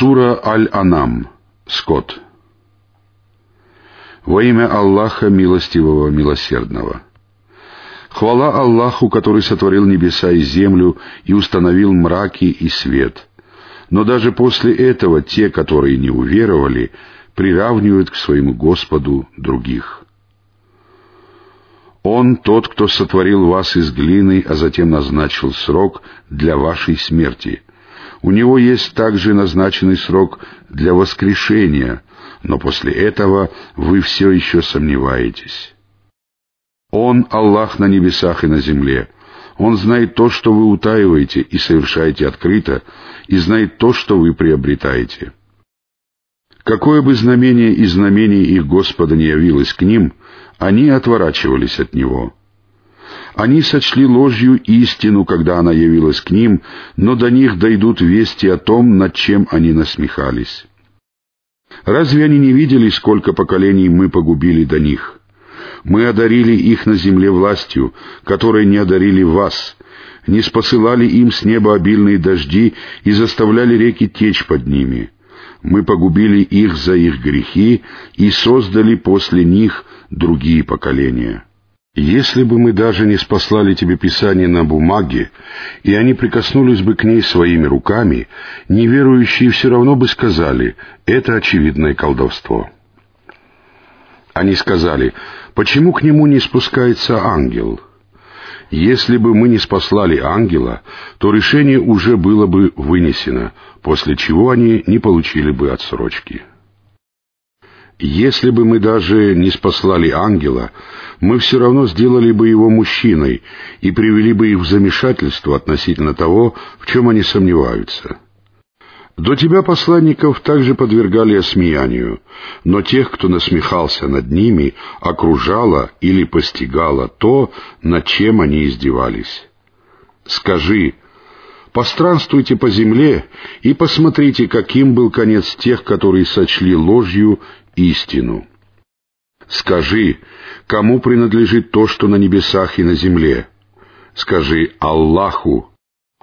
Сура Аль-Анам. Скот. Во имя Аллаха Милостивого Милосердного. Хвала Аллаху, который сотворил небеса и землю и установил мраки и свет. Но даже после этого те, которые не уверовали, приравнивают к своему Господу других. Он тот, кто сотворил вас из глины, а затем назначил срок для вашей смерти — у него есть также назначенный срок для воскрешения, но после этого вы все еще сомневаетесь. Он — Аллах на небесах и на земле. Он знает то, что вы утаиваете и совершаете открыто, и знает то, что вы приобретаете. Какое бы знамение из знамений их Господа не явилось к ним, они отворачивались от Него — они сочли ложью истину, когда она явилась к ним, но до них дойдут вести о том, над чем они насмехались. Разве они не видели, сколько поколений мы погубили до них? Мы одарили их на земле властью, которой не одарили вас, не спосылали им с неба обильные дожди и заставляли реки течь под ними. Мы погубили их за их грехи и создали после них другие поколения. Если бы мы даже не спаслали тебе Писание на бумаге, и они прикоснулись бы к ней своими руками, неверующие все равно бы сказали, это очевидное колдовство. Они сказали, почему к нему не спускается ангел? Если бы мы не спаслали ангела, то решение уже было бы вынесено, после чего они не получили бы отсрочки. Если бы мы даже не спаслали ангела, мы все равно сделали бы его мужчиной и привели бы их в замешательство относительно того, в чем они сомневаются. До тебя посланников также подвергали осмеянию, но тех, кто насмехался над ними, окружало или постигало то, над чем они издевались. Скажи, постранствуйте по земле и посмотрите, каким был конец тех, которые сочли ложью истину. Скажи, кому принадлежит то, что на небесах и на земле? Скажи Аллаху.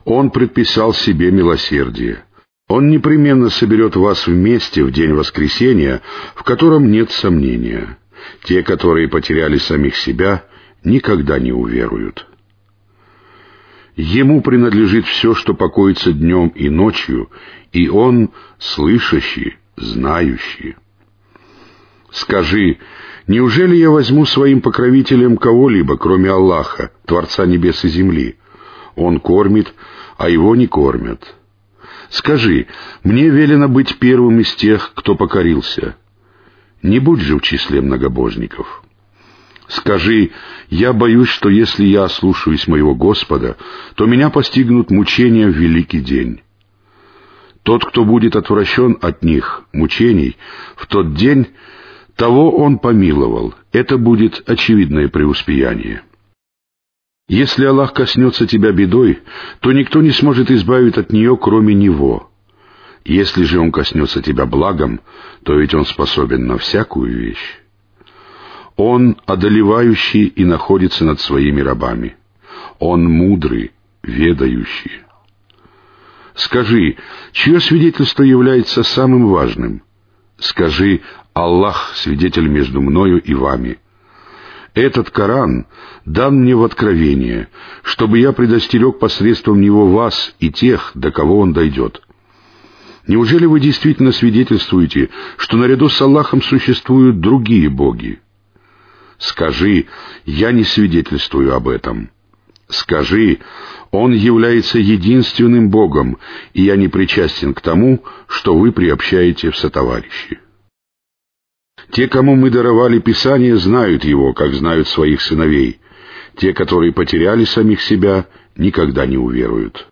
Он предписал себе милосердие. Он непременно соберет вас вместе в день воскресения, в котором нет сомнения. Те, которые потеряли самих себя, никогда не уверуют. Ему принадлежит все, что покоится днем и ночью, и он слышащий, знающий. Скажи, неужели я возьму своим покровителем кого-либо, кроме Аллаха, Творца небес и земли? Он кормит, а его не кормят. Скажи, мне велено быть первым из тех, кто покорился. Не будь же в числе многобожников. Скажи, я боюсь, что если я ослушаюсь моего Господа, то меня постигнут мучения в великий день. Тот, кто будет отвращен от них, мучений, в тот день того он помиловал. Это будет очевидное преуспеяние. Если Аллах коснется тебя бедой, то никто не сможет избавить от нее, кроме Него. Если же Он коснется тебя благом, то ведь Он способен на всякую вещь. Он одолевающий и находится над своими рабами. Он мудрый, ведающий. Скажи, чье свидетельство является самым важным? Скажи, Аллах свидетель между мною и вами. Этот Коран дан мне в откровение, чтобы я предостерег посредством него вас и тех, до кого он дойдет. Неужели вы действительно свидетельствуете, что наряду с Аллахом существуют другие боги? Скажи, я не свидетельствую об этом. Скажи, Он является единственным Богом, и я не причастен к тому, что вы приобщаете в сотоварищи. Те, кому мы даровали Писание, знают его, как знают своих сыновей. Те, которые потеряли самих себя, никогда не уверуют.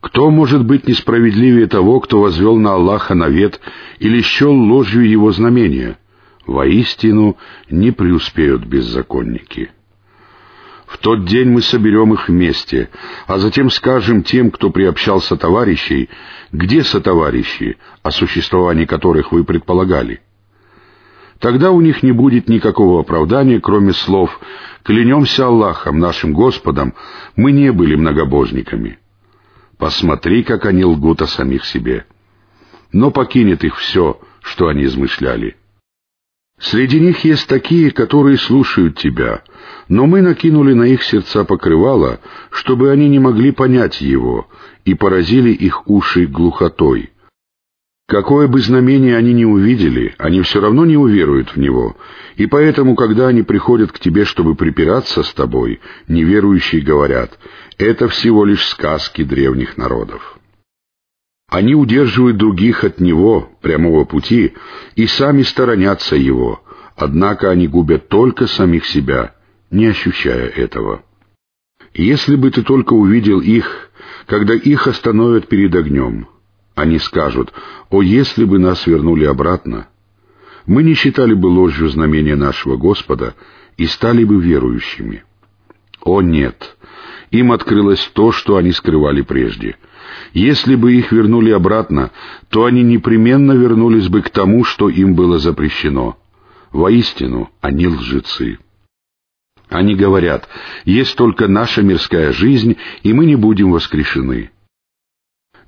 Кто может быть несправедливее того, кто возвел на Аллаха навет или счел ложью его знамения? Воистину не преуспеют беззаконники. В тот день мы соберем их вместе, а затем скажем тем, кто приобщался товарищей, где сотоварищи, о существовании которых вы предполагали. Тогда у них не будет никакого оправдания, кроме слов «Клянемся Аллахом, нашим Господом, мы не были многобожниками». Посмотри, как они лгут о самих себе. Но покинет их все, что они измышляли. Среди них есть такие, которые слушают тебя, но мы накинули на их сердца покрывало, чтобы они не могли понять его, и поразили их уши глухотой. Какое бы знамение они ни увидели, они все равно не уверуют в него, и поэтому, когда они приходят к тебе, чтобы припираться с тобой, неверующие говорят, это всего лишь сказки древних народов. Они удерживают других от него, прямого пути, и сами сторонятся его, однако они губят только самих себя, не ощущая этого. Если бы ты только увидел их, когда их остановят перед огнем, они скажут, «О, если бы нас вернули обратно!» Мы не считали бы ложью знамения нашего Господа и стали бы верующими. О, нет! Им открылось то, что они скрывали прежде. Если бы их вернули обратно, то они непременно вернулись бы к тому, что им было запрещено. Воистину, они лжецы. Они говорят, есть только наша мирская жизнь, и мы не будем воскрешены.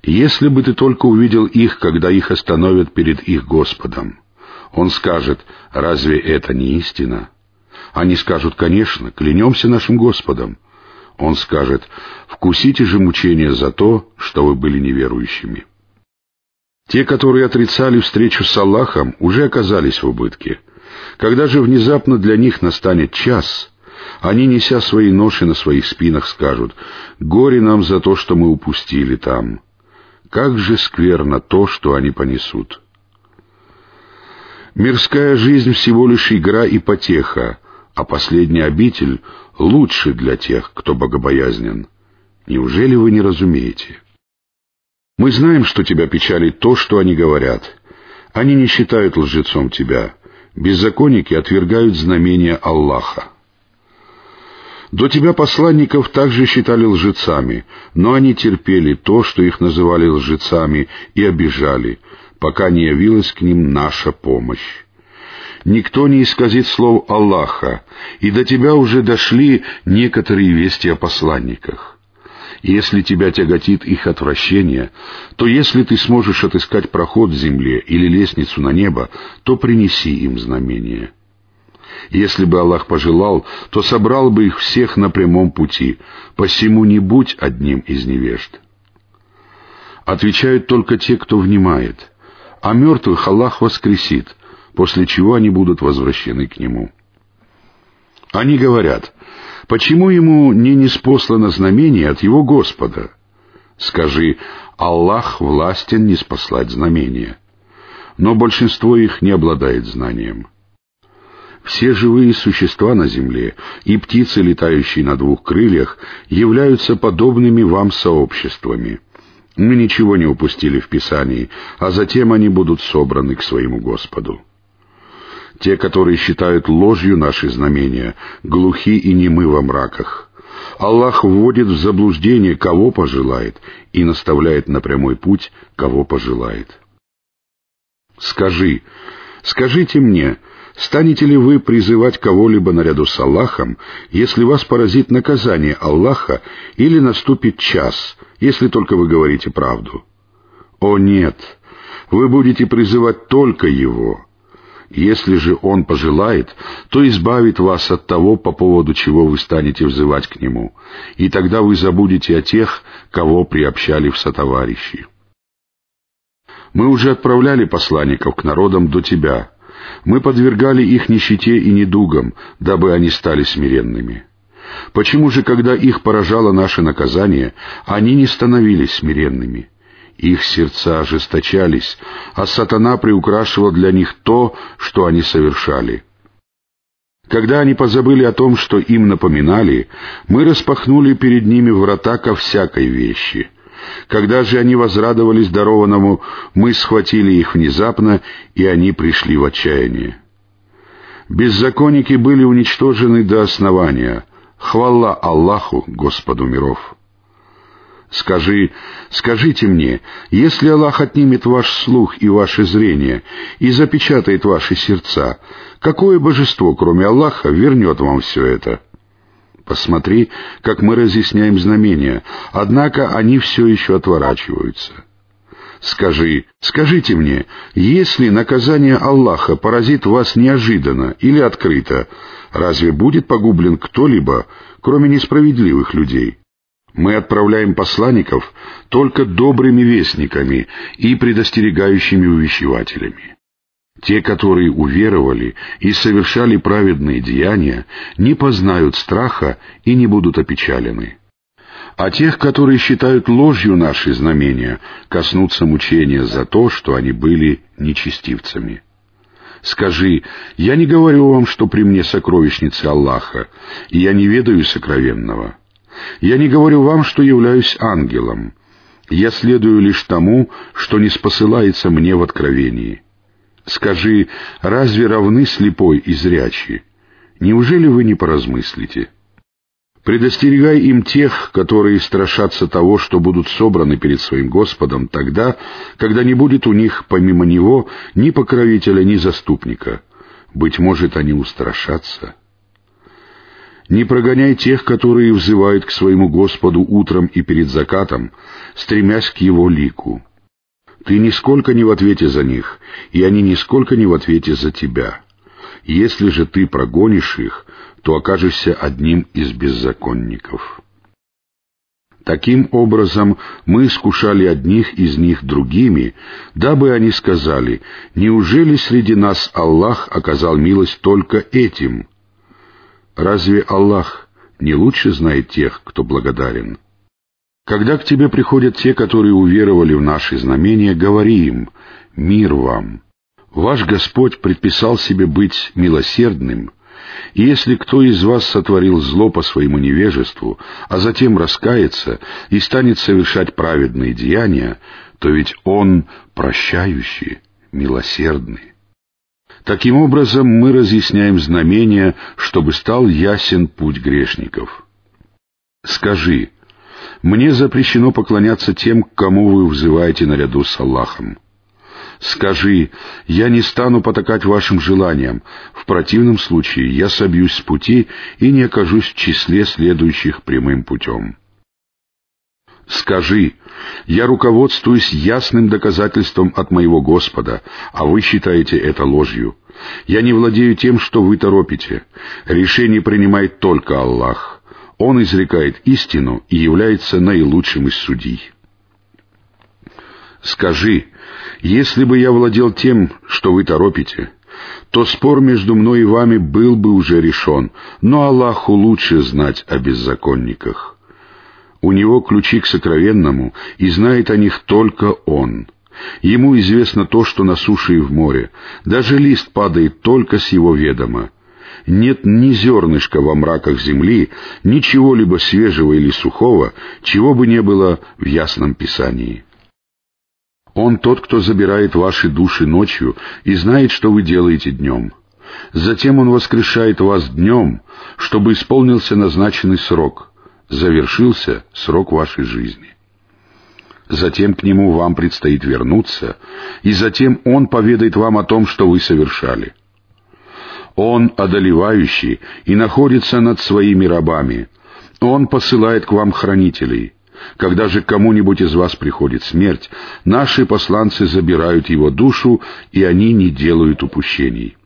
Если бы ты только увидел их, когда их остановят перед их Господом, он скажет, разве это не истина? Они скажут, конечно, клянемся нашим Господом. Он скажет, вкусите же мучения за то, что вы были неверующими. Те, которые отрицали встречу с Аллахом, уже оказались в убытке. Когда же внезапно для них настанет час, они, неся свои ноши на своих спинах, скажут, «Горе нам за то, что мы упустили там». Как же скверно то, что они понесут. Мирская жизнь всего лишь игра и потеха, а последний обитель лучше для тех, кто богобоязнен. Неужели вы не разумеете? Мы знаем, что тебя печалит то, что они говорят. Они не считают лжецом тебя. Беззаконники отвергают знамения Аллаха. До тебя посланников также считали лжецами, но они терпели то, что их называли лжецами, и обижали, пока не явилась к ним наша помощь. Никто не исказит слов Аллаха, и до тебя уже дошли некоторые вести о посланниках. если тебя тяготит их отвращение, то если ты сможешь отыскать проход в земле или лестницу на небо, то принеси им знамение. Если бы Аллах пожелал, то собрал бы их всех на прямом пути, посему не будь одним из невежд. Отвечают только те, кто внимает, а мертвых Аллах воскресит, после чего они будут возвращены к Нему. Они говорят, почему ему не неспослано знамение от его Господа? Скажи, Аллах властен не спаслать знамения. Но большинство их не обладает знанием. Все живые существа на земле и птицы, летающие на двух крыльях, являются подобными вам сообществами. Мы ничего не упустили в Писании, а затем они будут собраны к своему Господу. Те, которые считают ложью наши знамения, глухи и немы во мраках. Аллах вводит в заблуждение, кого пожелает, и наставляет на прямой путь, кого пожелает. Скажи, скажите мне, Станете ли вы призывать кого-либо наряду с Аллахом, если вас поразит наказание Аллаха или наступит час, если только вы говорите правду? О нет, вы будете призывать только Его. Если же Он пожелает, то избавит вас от того, по поводу чего вы станете взывать к Нему, и тогда вы забудете о тех, кого приобщали в сотоварищи. Мы уже отправляли посланников к народам до тебя — мы подвергали их нищете и недугам, дабы они стали смиренными. Почему же, когда их поражало наше наказание, они не становились смиренными? Их сердца ожесточались, а сатана приукрашивал для них то, что они совершали. Когда они позабыли о том, что им напоминали, мы распахнули перед ними врата ко всякой вещи — когда же они возрадовались дарованному, мы схватили их внезапно, и они пришли в отчаяние. Беззаконники были уничтожены до основания. Хвала Аллаху, Господу миров. Скажи, скажите мне, если Аллах отнимет ваш слух и ваше зрение и запечатает ваши сердца, какое божество, кроме Аллаха, вернет вам все это? Посмотри, как мы разъясняем знамения, однако они все еще отворачиваются. Скажи, скажите мне, если наказание Аллаха поразит вас неожиданно или открыто, разве будет погублен кто-либо, кроме несправедливых людей? Мы отправляем посланников только добрыми вестниками и предостерегающими увещевателями. Те, которые уверовали и совершали праведные деяния, не познают страха и не будут опечалены. А тех, которые считают ложью наши знамения, коснутся мучения за то, что они были нечестивцами. Скажи, я не говорю вам, что при мне сокровищницы Аллаха, и я не ведаю сокровенного. Я не говорю вам, что являюсь ангелом. Я следую лишь тому, что не спосылается мне в откровении. Скажи, разве равны слепой и зрячий? Неужели вы не поразмыслите? Предостерегай им тех, которые страшатся того, что будут собраны перед своим Господом тогда, когда не будет у них помимо Него ни покровителя, ни заступника. Быть может, они устрашатся. Не прогоняй тех, которые взывают к своему Господу утром и перед закатом, стремясь к Его лику. Ты нисколько не в ответе за них, и они нисколько не в ответе за тебя. Если же ты прогонишь их, то окажешься одним из беззаконников. Таким образом, мы искушали одних из них другими, дабы они сказали, «Неужели среди нас Аллах оказал милость только этим?» Разве Аллах не лучше знает тех, кто благодарен? Когда к тебе приходят те, которые уверовали в наши знамения, говори им «Мир вам». Ваш Господь предписал себе быть милосердным, и если кто из вас сотворил зло по своему невежеству, а затем раскается и станет совершать праведные деяния, то ведь Он прощающий, милосердный. Таким образом, мы разъясняем знамения, чтобы стал ясен путь грешников. Скажи, мне запрещено поклоняться тем, к кому вы взываете наряду с Аллахом. Скажи, я не стану потакать вашим желаниям, в противном случае я собьюсь с пути и не окажусь в числе следующих прямым путем. Скажи, я руководствуюсь ясным доказательством от моего Господа, а вы считаете это ложью. Я не владею тем, что вы торопите. Решение принимает только Аллах. Он изрекает истину и является наилучшим из судей. Скажи, если бы я владел тем, что вы торопите, то спор между мной и вами был бы уже решен, но Аллаху лучше знать о беззаконниках. У него ключи к сокровенному, и знает о них только он. Ему известно то, что на суше и в море. Даже лист падает только с его ведома. Нет ни зернышка во мраках земли, ничего либо свежего или сухого, чего бы не было в ясном писании. Он тот, кто забирает ваши души ночью и знает, что вы делаете днем. Затем Он воскрешает вас днем, чтобы исполнился назначенный срок — завершился срок вашей жизни. Затем к нему вам предстоит вернуться, и затем он поведает вам о том, что вы совершали. Он одолевающий и находится над своими рабами. Он посылает к вам хранителей. Когда же кому-нибудь из вас приходит смерть, наши посланцы забирают его душу, и они не делают упущений.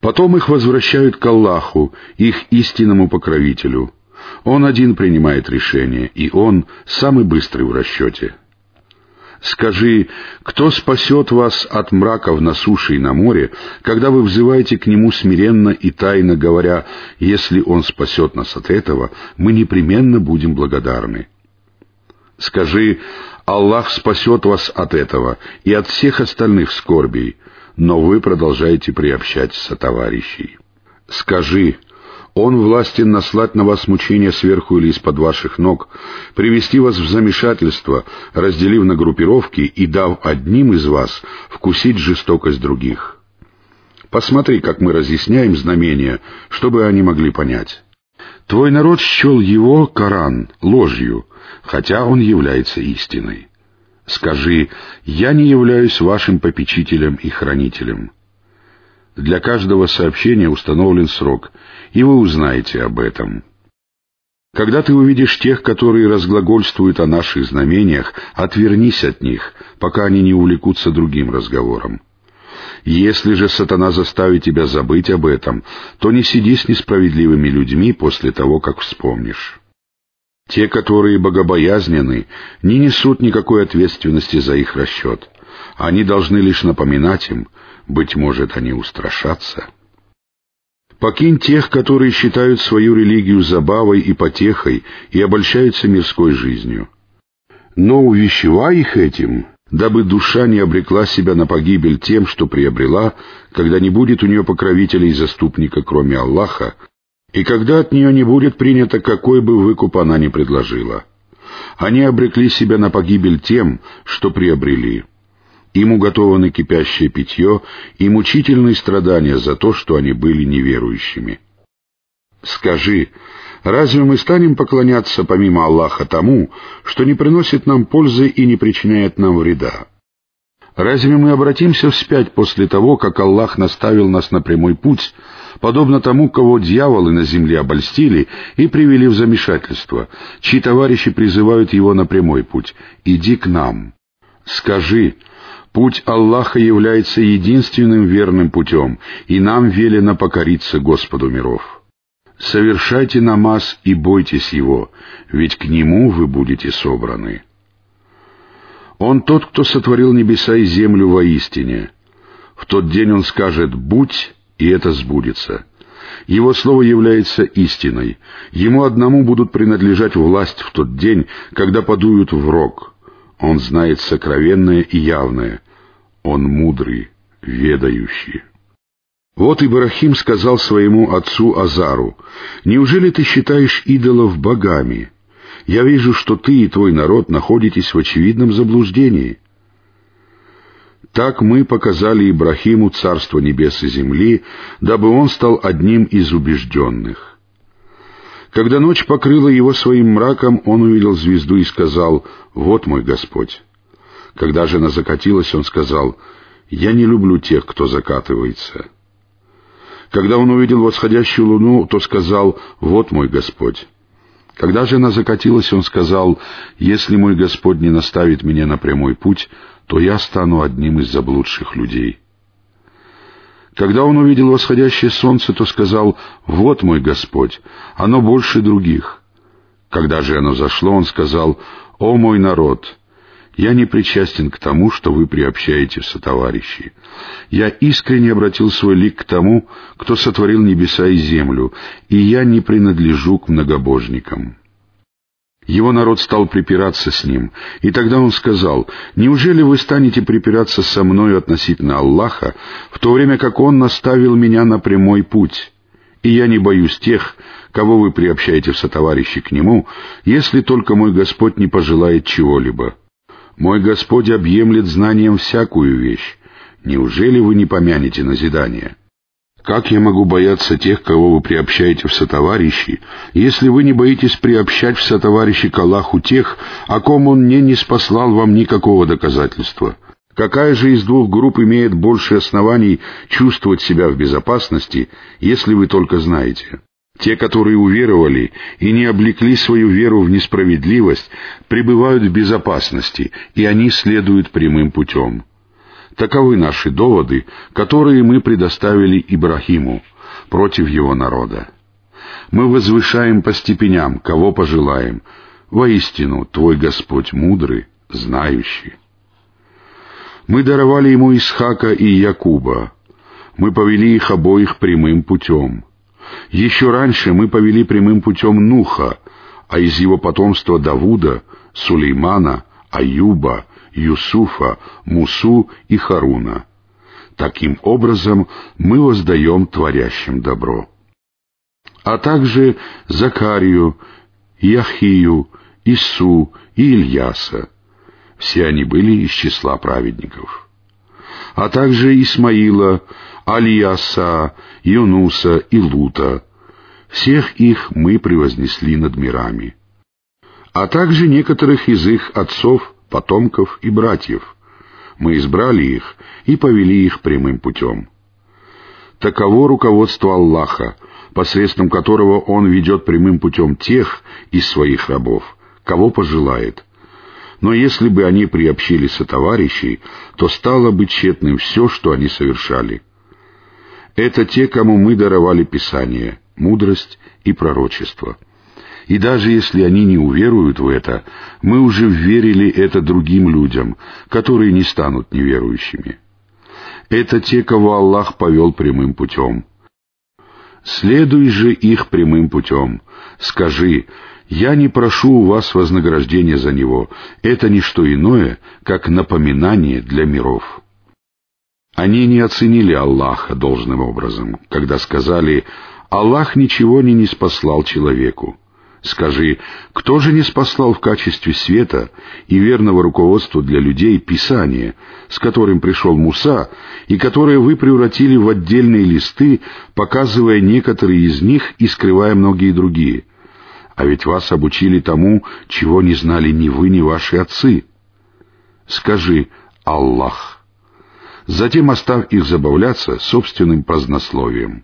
Потом их возвращают к Аллаху, их истинному покровителю — он один принимает решение, и он самый быстрый в расчете. Скажи, кто спасет вас от мраков на суше и на море, когда вы взываете к нему смиренно и тайно говоря, если он спасет нас от этого, мы непременно будем благодарны. Скажи, Аллах спасет вас от этого и от всех остальных скорбей, но вы продолжаете приобщать сотоварищей. Скажи, он властен наслать на вас мучения сверху или из-под ваших ног, привести вас в замешательство, разделив на группировки и дав одним из вас вкусить жестокость других. Посмотри, как мы разъясняем знамения, чтобы они могли понять. Твой народ счел его, Коран, ложью, хотя он является истиной. Скажи, я не являюсь вашим попечителем и хранителем. Для каждого сообщения установлен срок, и вы узнаете об этом. Когда ты увидишь тех, которые разглагольствуют о наших знамениях, отвернись от них, пока они не увлекутся другим разговором. Если же сатана заставит тебя забыть об этом, то не сиди с несправедливыми людьми после того, как вспомнишь. Те, которые богобоязнены, не несут никакой ответственности за их расчет. Они должны лишь напоминать им, быть может, они устрашатся. Покинь тех, которые считают свою религию забавой и потехой и обольщаются мирской жизнью. Но увещевай их этим, дабы душа не обрекла себя на погибель тем, что приобрела, когда не будет у нее покровителя и заступника, кроме Аллаха, и когда от нее не будет принято, какой бы выкуп она ни предложила. Они обрекли себя на погибель тем, что приобрели. Им уготованы кипящее питье и мучительные страдания за то, что они были неверующими. Скажи, разве мы станем поклоняться помимо Аллаха тому, что не приносит нам пользы и не причиняет нам вреда? Разве мы обратимся вспять после того, как Аллах наставил нас на прямой путь, подобно тому, кого дьяволы на земле обольстили и привели в замешательство, чьи товарищи призывают его на прямой путь «Иди к нам». Скажи, Путь Аллаха является единственным верным путем, и нам велено покориться Господу миров. Совершайте намаз и бойтесь Его, ведь к Нему вы будете собраны. Он тот, кто сотворил небеса и землю воистине. В тот день Он скажет «будь», и это сбудется. Его слово является истиной. Ему одному будут принадлежать власть в тот день, когда подуют в рог — он знает сокровенное и явное. Он мудрый, ведающий. Вот Ибрахим сказал своему отцу Азару, «Неужели ты считаешь идолов богами? Я вижу, что ты и твой народ находитесь в очевидном заблуждении». Так мы показали Ибрахиму царство небес и земли, дабы он стал одним из убежденных. Когда ночь покрыла его своим мраком, он увидел звезду и сказал, «Вот мой Господь». Когда же она закатилась, он сказал, «Я не люблю тех, кто закатывается». Когда он увидел восходящую луну, то сказал, «Вот мой Господь». Когда же она закатилась, он сказал, «Если мой Господь не наставит меня на прямой путь, то я стану одним из заблудших людей». Когда он увидел восходящее солнце, то сказал, «Вот мой Господь, оно больше других». Когда же оно зашло, он сказал, «О мой народ, я не причастен к тому, что вы приобщаете в сотоварищи. Я искренне обратил свой лик к тому, кто сотворил небеса и землю, и я не принадлежу к многобожникам». Его народ стал припираться с ним, и тогда он сказал, «Неужели вы станете припираться со мною относительно Аллаха, в то время как Он наставил меня на прямой путь? И я не боюсь тех, кого вы приобщаете в сотоварищи к Нему, если только мой Господь не пожелает чего-либо. Мой Господь объемлет знанием всякую вещь. Неужели вы не помянете назидание?» Как я могу бояться тех, кого вы приобщаете в сотоварищи, если вы не боитесь приобщать в сотоварищи к Аллаху тех, о ком Он не не спаслал вам никакого доказательства? Какая же из двух групп имеет больше оснований чувствовать себя в безопасности, если вы только знаете? Те, которые уверовали и не облекли свою веру в несправедливость, пребывают в безопасности, и они следуют прямым путем. Таковы наши доводы, которые мы предоставили Ибрахиму против его народа. Мы возвышаем по степеням, кого пожелаем. Воистину, Твой Господь мудрый, знающий. Мы даровали ему Исхака и Якуба. Мы повели их обоих прямым путем. Еще раньше мы повели прямым путем Нуха, а из его потомства Давуда, Сулеймана, Аюба, Юсуфа, Мусу и Харуна. Таким образом мы воздаем творящим добро. А также Закарию, Яхию, Ису и Ильяса. Все они были из числа праведников. А также Исмаила, Алияса, Юнуса и Лута. Всех их мы превознесли над мирами. А также некоторых из их отцов потомков и братьев. Мы избрали их и повели их прямым путем. Таково руководство Аллаха, посредством которого Он ведет прямым путем тех из своих рабов, кого пожелает. Но если бы они приобщили сотоварищей, то стало бы тщетным все, что они совершали. Это те, кому мы даровали Писание, мудрость и пророчество. И даже если они не уверуют в это, мы уже верили это другим людям, которые не станут неверующими. Это те, кого Аллах повел прямым путем. Следуй же их прямым путем. Скажи, я не прошу у вас вознаграждения за него. Это не что иное, как напоминание для миров. Они не оценили Аллаха должным образом, когда сказали «Аллах ничего не неспослал человеку». Скажи, кто же не спаслал в качестве света и верного руководства для людей Писание, с которым пришел Муса, и которое вы превратили в отдельные листы, показывая некоторые из них и скрывая многие другие? А ведь вас обучили тому, чего не знали ни вы, ни ваши отцы. Скажи «Аллах». Затем оставь их забавляться собственным празднословием.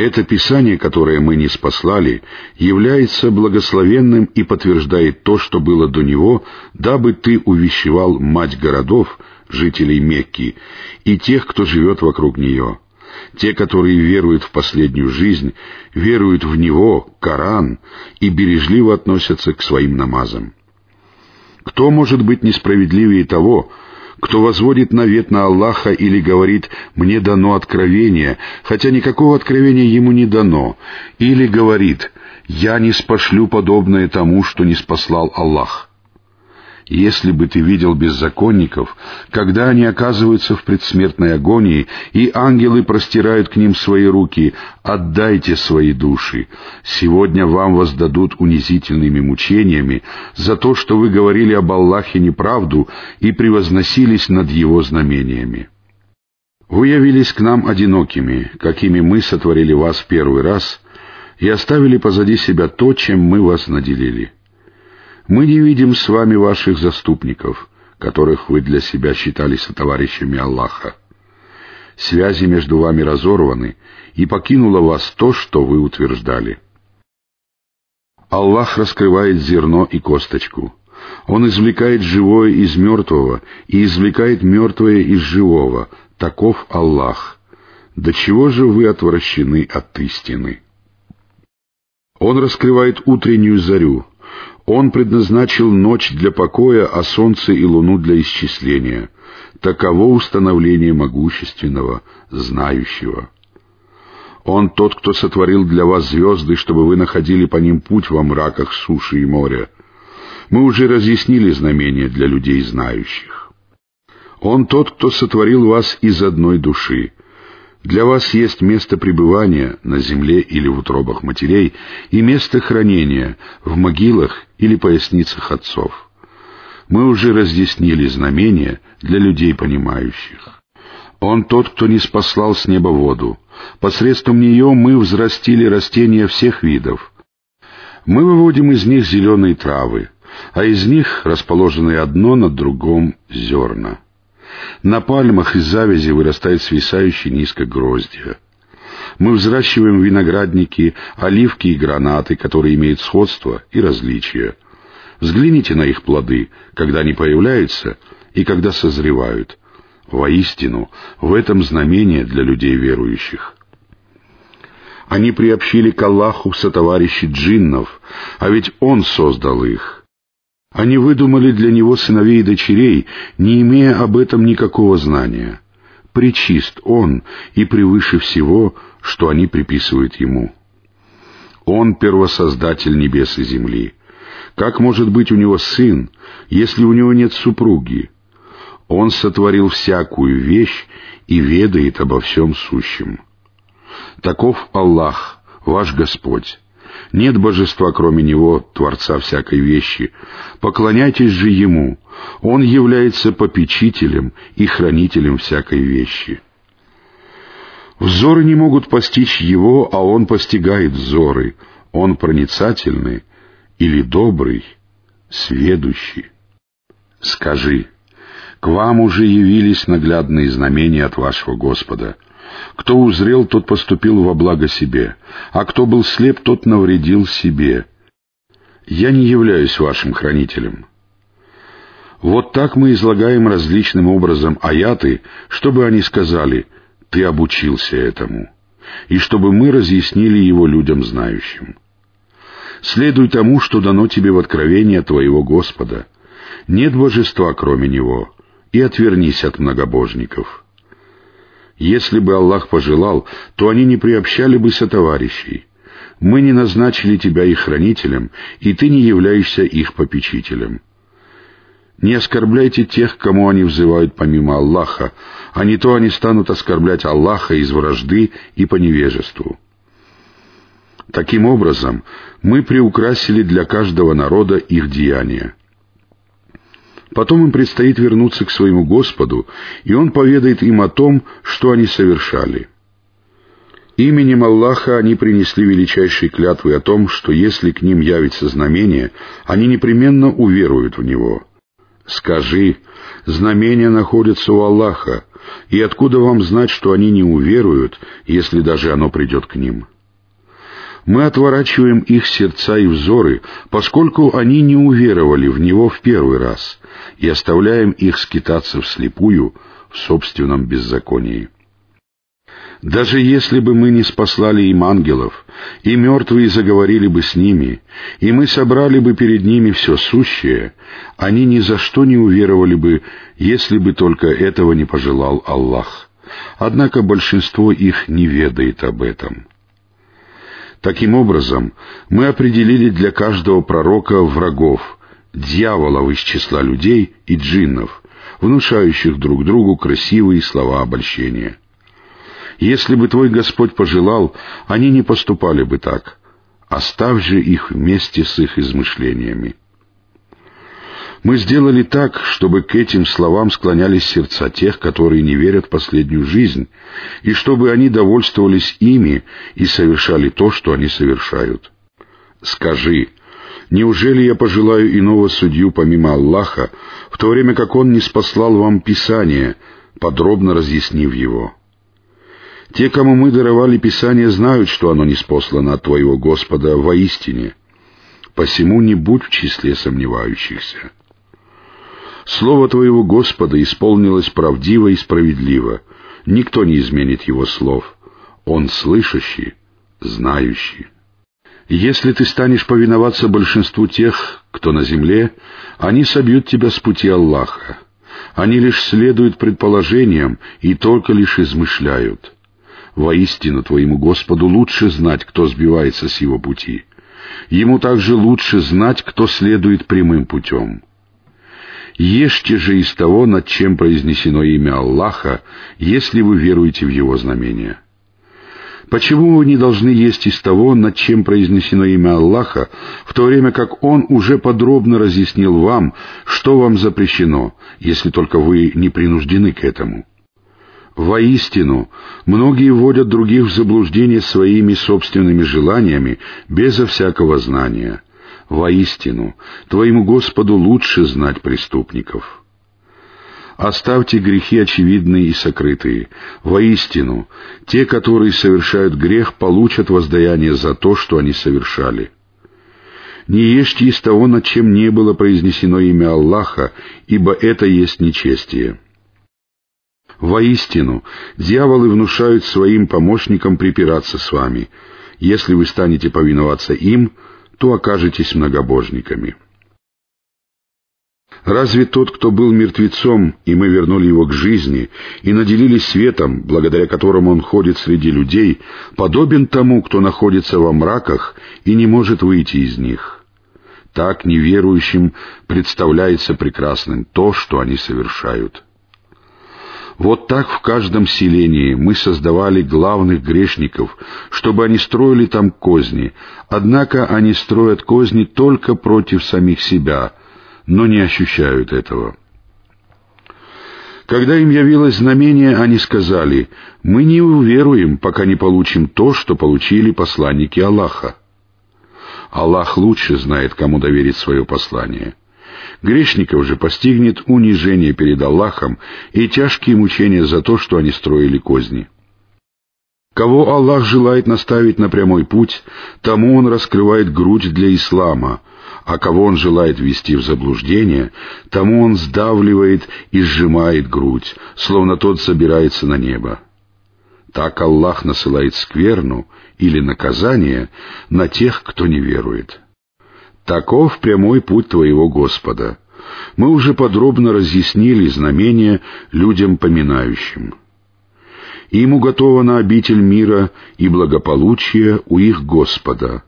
Это Писание, которое мы не спаслали, является благословенным и подтверждает то, что было до него, дабы ты увещевал мать городов, жителей Мекки, и тех, кто живет вокруг нее. Те, которые веруют в последнюю жизнь, веруют в него, Коран, и бережливо относятся к своим намазам. Кто может быть несправедливее того, кто возводит навет на Аллаха или говорит «мне дано откровение», хотя никакого откровения ему не дано, или говорит «я не спошлю подобное тому, что не спаслал Аллах». Если бы ты видел беззаконников, когда они оказываются в предсмертной агонии, и ангелы простирают к ним свои руки, отдайте свои души. Сегодня вам воздадут унизительными мучениями за то, что вы говорили об Аллахе неправду и превозносились над Его знамениями. Вы явились к нам одинокими, какими мы сотворили вас первый раз, и оставили позади себя то, чем мы вас наделили. Мы не видим с вами ваших заступников, которых вы для себя считали сотоварищами Аллаха. Связи между вами разорваны, и покинуло вас то, что вы утверждали. Аллах раскрывает зерно и косточку. Он извлекает живое из мертвого и извлекает мертвое из живого. Таков Аллах. До чего же вы отвращены от истины? Он раскрывает утреннюю зарю, он предназначил ночь для покоя, а солнце и луну для исчисления. Таково установление могущественного, знающего. Он тот, кто сотворил для вас звезды, чтобы вы находили по ним путь во мраках суши и моря. Мы уже разъяснили знамения для людей знающих. Он тот, кто сотворил вас из одной души, для вас есть место пребывания на земле или в утробах матерей и место хранения в могилах или поясницах отцов. Мы уже разъяснили знамения для людей понимающих. Он тот, кто не спаслал с неба воду. Посредством нее мы взрастили растения всех видов. Мы выводим из них зеленые травы, а из них расположенные одно над другом зерна. На пальмах из завязи вырастает свисающие низко гроздья. Мы взращиваем виноградники, оливки и гранаты, которые имеют сходство и различия. Взгляните на их плоды, когда они появляются и когда созревают. Воистину, в этом знамение для людей верующих. Они приобщили к Аллаху сотоварищи джиннов, а ведь Он создал их. Они выдумали для него сыновей и дочерей, не имея об этом никакого знания. Причист он и превыше всего, что они приписывают ему. Он первосоздатель небес и земли. Как может быть у него сын, если у него нет супруги? Он сотворил всякую вещь и ведает обо всем сущем. Таков Аллах, ваш Господь. Нет божества, кроме Него, Творца всякой вещи. Поклоняйтесь же Ему. Он является попечителем и хранителем всякой вещи. Взоры не могут постичь Его, а Он постигает взоры. Он проницательный или добрый, сведущий. Скажи, к вам уже явились наглядные знамения от вашего Господа — Кто узрел, тот поступил во благо себе, а кто был слеп, тот навредил себе. Я не являюсь вашим хранителем. Вот так мы излагаем различным образом аяты, чтобы они сказали «ты обучился этому», и чтобы мы разъяснили его людям знающим. Следуй тому, что дано тебе в откровение твоего Господа. Нет божества, кроме Него, и отвернись от многобожников. Если бы Аллах пожелал, то они не приобщали бы сотоварищей. Мы не назначили тебя их хранителем, и ты не являешься их попечителем. Не оскорбляйте тех, кому они взывают помимо Аллаха, а не то они станут оскорблять Аллаха из вражды и по невежеству. Таким образом, мы приукрасили для каждого народа их деяния. Потом им предстоит вернуться к своему Господу, и Он поведает им о том, что они совершали. Именем Аллаха они принесли величайшие клятвы о том, что если к ним явится знамение, они непременно уверуют в него. Скажи, знамения находятся у Аллаха, и откуда вам знать, что они не уверуют, если даже оно придет к ним?» Мы отворачиваем их сердца и взоры, поскольку они не уверовали в Него в первый раз, и оставляем их скитаться вслепую в собственном беззаконии. Даже если бы мы не спаслали им ангелов, и мертвые заговорили бы с ними, и мы собрали бы перед ними все сущее, они ни за что не уверовали бы, если бы только этого не пожелал Аллах. Однако большинство их не ведает об этом. Таким образом, мы определили для каждого пророка врагов, дьяволов из числа людей и джиннов, внушающих друг другу красивые слова обольщения. Если бы твой Господь пожелал, они не поступали бы так. Оставь же их вместе с их измышлениями. Мы сделали так, чтобы к этим словам склонялись сердца тех, которые не верят в последнюю жизнь, и чтобы они довольствовались ими и совершали то, что они совершают. Скажи, неужели я пожелаю иного судью помимо Аллаха, в то время как Он не спаслал вам Писание, подробно разъяснив его?» Те, кому мы даровали Писание, знают, что оно не спослано от Твоего Господа воистине. Посему не будь в числе сомневающихся. Слово Твоего Господа исполнилось правдиво и справедливо. Никто не изменит Его слов. Он слышащий, знающий. Если ты станешь повиноваться большинству тех, кто на земле, они собьют тебя с пути Аллаха. Они лишь следуют предположениям и только лишь измышляют. Воистину, твоему Господу лучше знать, кто сбивается с его пути. Ему также лучше знать, кто следует прямым путем. Ешьте же из того, над чем произнесено имя Аллаха, если вы веруете в Его знамения. Почему вы не должны есть из того, над чем произнесено имя Аллаха, в то время как Он уже подробно разъяснил вам, что вам запрещено, если только вы не принуждены к этому? Воистину, многие вводят других в заблуждение своими собственными желаниями, безо всякого знания — Воистину, Твоему Господу лучше знать преступников. Оставьте грехи очевидные и сокрытые. Воистину, те, которые совершают грех, получат воздаяние за то, что они совершали. Не ешьте из того, над чем не было произнесено имя Аллаха, ибо это есть нечестие. Воистину, дьяволы внушают своим помощникам припираться с вами. Если вы станете повиноваться им — то окажетесь многобожниками. Разве тот, кто был мертвецом, и мы вернули его к жизни, и наделили светом, благодаря которому он ходит среди людей, подобен тому, кто находится во мраках и не может выйти из них? Так неверующим представляется прекрасным то, что они совершают. Вот так в каждом селении мы создавали главных грешников, чтобы они строили там козни, однако они строят козни только против самих себя, но не ощущают этого. Когда им явилось знамение, они сказали, «Мы не уверуем, пока не получим то, что получили посланники Аллаха». Аллах лучше знает, кому доверить свое послание. Грешников же постигнет унижение перед Аллахом и тяжкие мучения за то, что они строили козни. Кого Аллах желает наставить на прямой путь, тому Он раскрывает грудь для ислама, а кого Он желает ввести в заблуждение, тому Он сдавливает и сжимает грудь, словно тот собирается на небо. Так Аллах насылает скверну или наказание на тех, кто не верует. Таков прямой путь твоего Господа. Мы уже подробно разъяснили знамения людям поминающим. Им уготована обитель мира и благополучия у их Господа.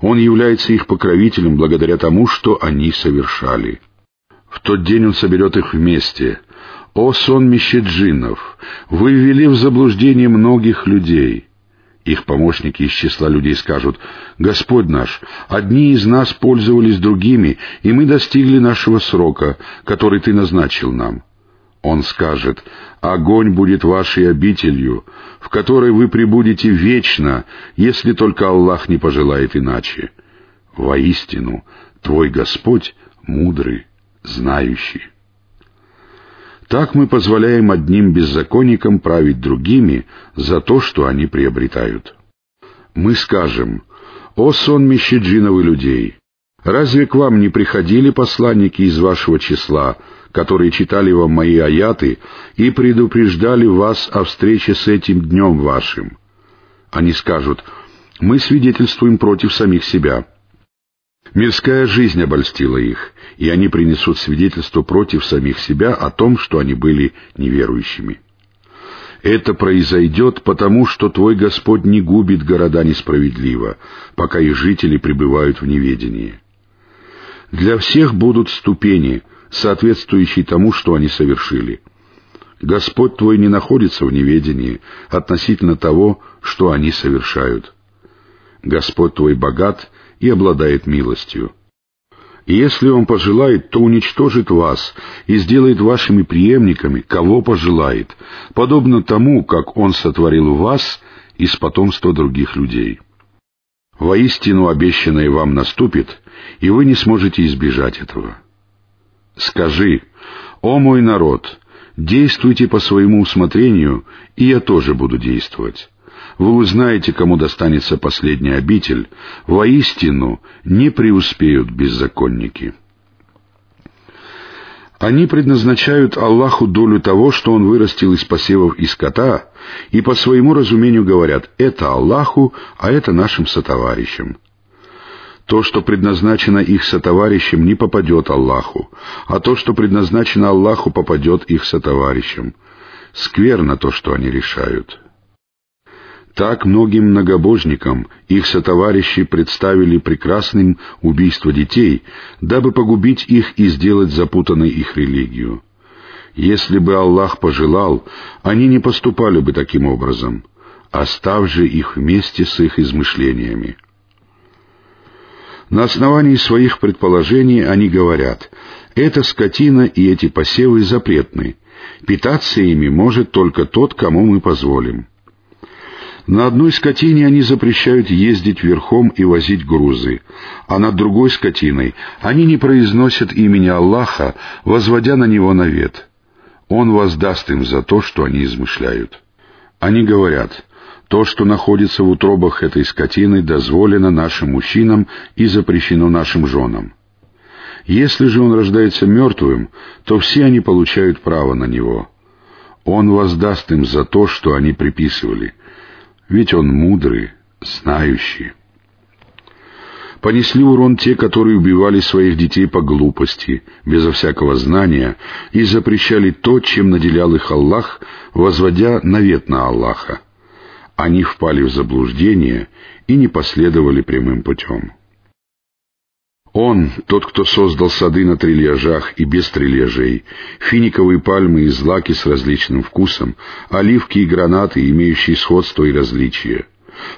Он является их покровителем благодаря тому, что они совершали. В тот день Он соберет их вместе. О сонмище джиннов! Вы ввели в заблуждение многих людей. Их помощники из числа людей скажут, «Господь наш, одни из нас пользовались другими, и мы достигли нашего срока, который Ты назначил нам». Он скажет, «Огонь будет вашей обителью, в которой вы пребудете вечно, если только Аллах не пожелает иначе. Воистину, Твой Господь мудрый, знающий». Так мы позволяем одним беззаконникам править другими за то, что они приобретают. Мы скажем, «О сонмище джинов и людей! Разве к вам не приходили посланники из вашего числа, которые читали вам мои аяты и предупреждали вас о встрече с этим днем вашим?» Они скажут, «Мы свидетельствуем против самих себя». Мирская жизнь обольстила их, и они принесут свидетельство против самих себя о том, что они были неверующими. Это произойдет потому, что твой Господь не губит города несправедливо, пока их жители пребывают в неведении. Для всех будут ступени, соответствующие тому, что они совершили. Господь твой не находится в неведении относительно того, что они совершают. Господь твой богат и обладает милостью. И если Он пожелает, то уничтожит вас и сделает вашими преемниками, кого пожелает, подобно тому, как Он сотворил вас из потомства других людей. Воистину обещанное вам наступит, и вы не сможете избежать этого. Скажи, «О мой народ, действуйте по своему усмотрению, и я тоже буду действовать вы узнаете, кому достанется последняя обитель, воистину не преуспеют беззаконники. Они предназначают Аллаху долю того, что Он вырастил из посевов и скота, и по своему разумению говорят «это Аллаху, а это нашим сотоварищам». То, что предназначено их сотоварищам, не попадет Аллаху, а то, что предназначено Аллаху, попадет их сотоварищам. Скверно то, что они решают. Так многим многобожникам их сотоварищи представили прекрасным убийство детей, дабы погубить их и сделать запутанной их религию. Если бы Аллах пожелал, они не поступали бы таким образом, оставь же их вместе с их измышлениями. На основании своих предположений они говорят, эта скотина и эти посевы запретны, питаться ими может только тот, кому мы позволим. На одной скотине они запрещают ездить верхом и возить грузы, а над другой скотиной они не произносят имени Аллаха, возводя на него навет. Он воздаст им за то, что они измышляют. Они говорят, то, что находится в утробах этой скотины, дозволено нашим мужчинам и запрещено нашим женам. Если же он рождается мертвым, то все они получают право на него. Он воздаст им за то, что они приписывали — ведь он мудрый, знающий. Понесли урон те, которые убивали своих детей по глупости, безо всякого знания, и запрещали то, чем наделял их Аллах, возводя навет на Аллаха. Они впали в заблуждение и не последовали прямым путем. Он, тот, кто создал сады на трильяжах и без трильяжей, финиковые пальмы и злаки с различным вкусом, оливки и гранаты, имеющие сходство и различия.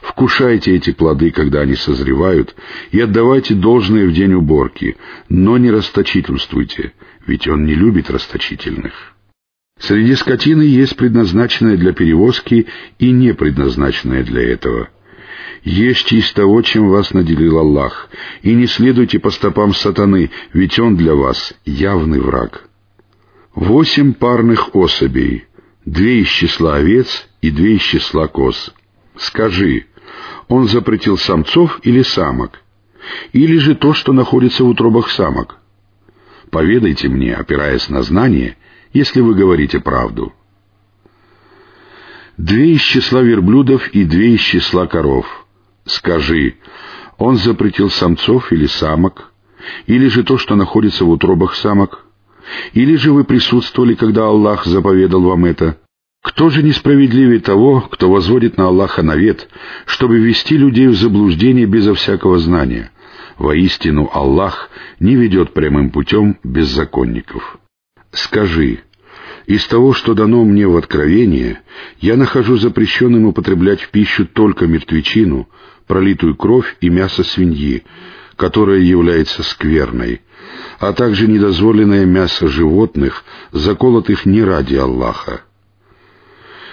Вкушайте эти плоды, когда они созревают, и отдавайте должное в день уборки, но не расточительствуйте, ведь он не любит расточительных. Среди скотины есть предназначенная для перевозки и не предназначенная для этого — Ешьте из того, чем вас наделил Аллах, и не следуйте по стопам сатаны, ведь он для вас явный враг. Восемь парных особей, две из числа овец и две из числа коз. Скажи, он запретил самцов или самок? Или же то, что находится в утробах самок? Поведайте мне, опираясь на знание, если вы говорите правду. Две из числа верблюдов и две из числа коров. Скажи, он запретил самцов или самок? Или же то, что находится в утробах самок? Или же вы присутствовали, когда Аллах заповедал вам это? Кто же несправедливее того, кто возводит на Аллаха навет, чтобы ввести людей в заблуждение безо всякого знания? Воистину Аллах не ведет прямым путем беззаконников. Скажи, из того, что дано мне в откровение, я нахожу запрещенным употреблять в пищу только мертвечину, пролитую кровь и мясо свиньи, которое является скверной, а также недозволенное мясо животных, заколотых не ради Аллаха.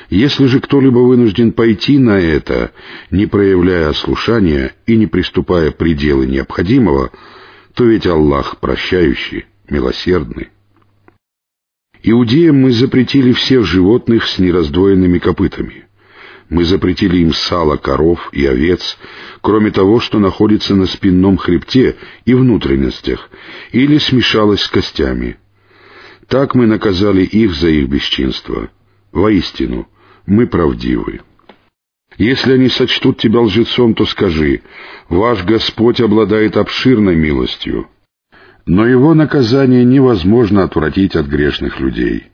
Если же кто-либо вынужден пойти на это, не проявляя ослушания и не приступая пределы необходимого, то ведь Аллах прощающий, милосердный. Иудеям мы запретили всех животных с нераздвоенными копытами. Мы запретили им сало коров и овец, кроме того, что находится на спинном хребте и внутренностях, или смешалось с костями. Так мы наказали их за их бесчинство. Воистину, мы правдивы. Если они сочтут тебя лжецом, то скажи, «Ваш Господь обладает обширной милостью, но его наказание невозможно отвратить от грешных людей».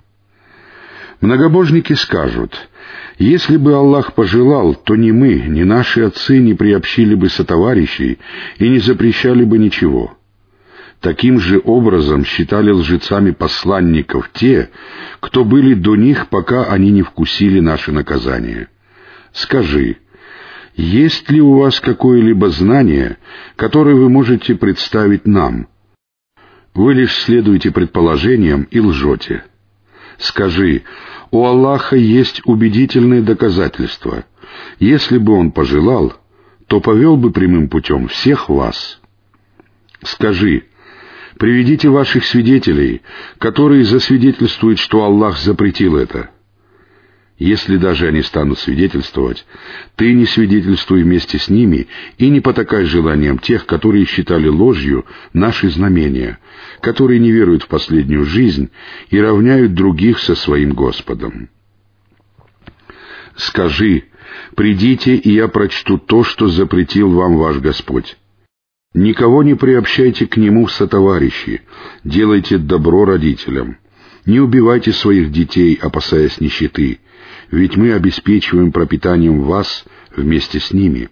Многобожники скажут, если бы Аллах пожелал, то ни мы, ни наши отцы не приобщили бы сотоварищей и не запрещали бы ничего. Таким же образом считали лжецами посланников те, кто были до них, пока они не вкусили наше наказание. Скажи, есть ли у вас какое-либо знание, которое вы можете представить нам? Вы лишь следуете предположениям и лжете. Скажи, у Аллаха есть убедительные доказательства. Если бы Он пожелал, то повел бы прямым путем всех вас. Скажи, Приведите ваших свидетелей, которые засвидетельствуют, что Аллах запретил это. Если даже они станут свидетельствовать, ты не свидетельствуй вместе с ними и не потакай желаниям тех, которые считали ложью наши знамения, которые не веруют в последнюю жизнь и равняют других со своим Господом. Скажи, придите, и я прочту то, что запретил вам ваш Господь. Никого не приобщайте к нему в сотоварищи, делайте добро родителям. Не убивайте своих детей, опасаясь нищеты, ведь мы обеспечиваем пропитанием вас вместе с ними.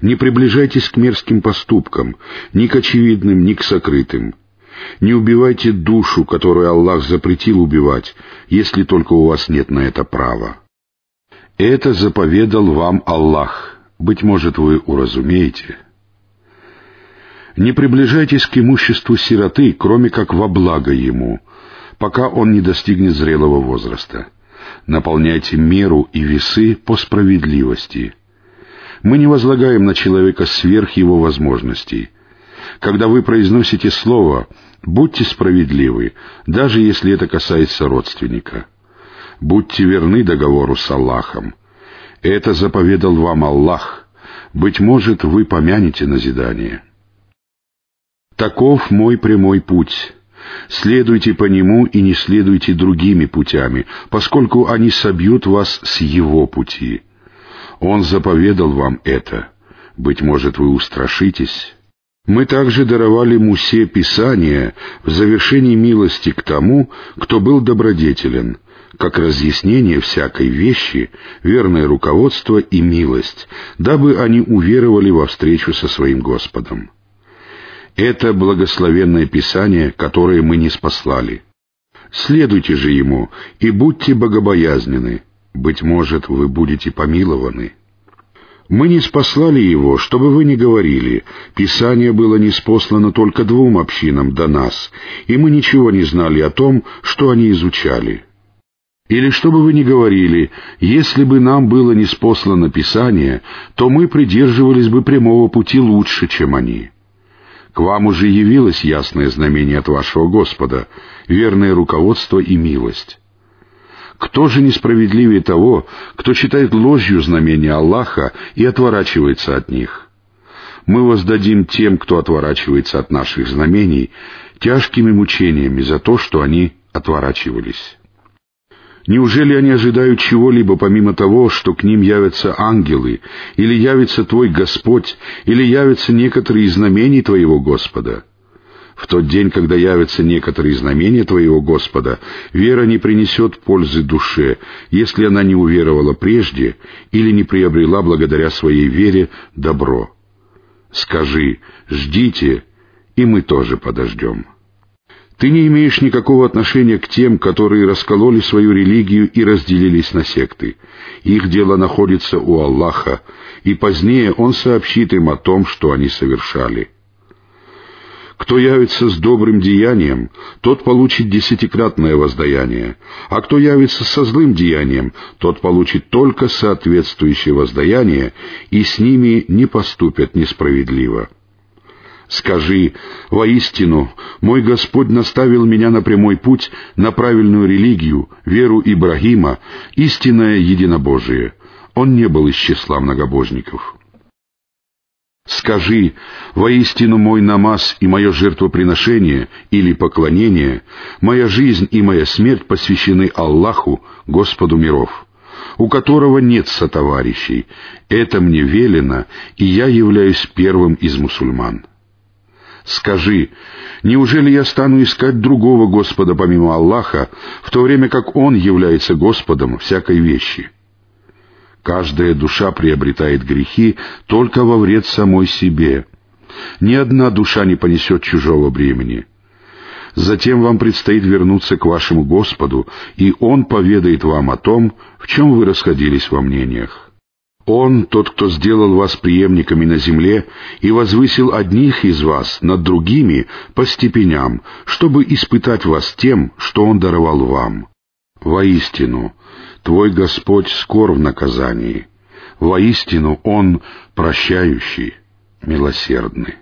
Не приближайтесь к мерзким поступкам, ни к очевидным, ни к сокрытым. Не убивайте душу, которую Аллах запретил убивать, если только у вас нет на это права. Это заповедал вам Аллах. Быть может, вы уразумеете. Не приближайтесь к имуществу сироты, кроме как во благо ему, пока он не достигнет зрелого возраста. Наполняйте меру и весы по справедливости. Мы не возлагаем на человека сверх его возможностей. Когда вы произносите слово, будьте справедливы, даже если это касается родственника. Будьте верны договору с Аллахом. Это заповедал вам Аллах. Быть может, вы помянете назидание. Таков мой прямой путь. Следуйте по нему и не следуйте другими путями, поскольку они собьют вас с его пути. Он заповедал вам это. Быть может, вы устрашитесь. Мы также даровали Мусе Писание в завершении милости к тому, кто был добродетелен, как разъяснение всякой вещи, верное руководство и милость, дабы они уверовали во встречу со своим Господом. Это благословенное Писание, которое мы не спаслали. Следуйте же ему и будьте богобоязнены. Быть может, вы будете помилованы. Мы не спаслали его, чтобы вы не говорили, Писание было неспослано только двум общинам до нас, и мы ничего не знали о том, что они изучали. Или чтобы вы не говорили, если бы нам было неспослано Писание, то мы придерживались бы прямого пути лучше, чем они. К вам уже явилось ясное знамение от вашего Господа, верное руководство и милость. Кто же несправедливее того, кто читает ложью знамения Аллаха и отворачивается от них? Мы воздадим тем, кто отворачивается от наших знамений, тяжкими мучениями за то, что они отворачивались. Неужели они ожидают чего-либо помимо того, что к ним явятся ангелы, или явится Твой Господь, или явятся некоторые из знамений Твоего Господа? В тот день, когда явятся некоторые знамения Твоего Господа, вера не принесет пользы душе, если она не уверовала прежде или не приобрела благодаря своей вере добро. Скажи, ждите, и мы тоже подождем. Ты не имеешь никакого отношения к тем, которые раскололи свою религию и разделились на секты. Их дело находится у Аллаха, и позднее Он сообщит им о том, что они совершали. Кто явится с добрым деянием, тот получит десятикратное воздаяние, а кто явится со злым деянием, тот получит только соответствующее воздаяние, и с ними не поступят несправедливо. Скажи, воистину, мой Господь наставил меня на прямой путь, на правильную религию, веру Ибрагима, истинное единобожие. Он не был из числа многобожников. Скажи, воистину мой намаз и мое жертвоприношение или поклонение, моя жизнь и моя смерть посвящены Аллаху, Господу миров, у которого нет сотоварищей. Это мне велено, и я являюсь первым из мусульман. Скажи, неужели я стану искать другого Господа помимо Аллаха, в то время как Он является Господом всякой вещи? Каждая душа приобретает грехи только во вред самой себе. Ни одна душа не понесет чужого бремени. Затем вам предстоит вернуться к вашему Господу, и Он поведает вам о том, в чем вы расходились во мнениях. Он, тот, кто сделал вас преемниками на земле и возвысил одних из вас над другими по степеням, чтобы испытать вас тем, что Он даровал вам. Воистину, Твой Господь скор в наказании. Воистину Он прощающий, милосердный.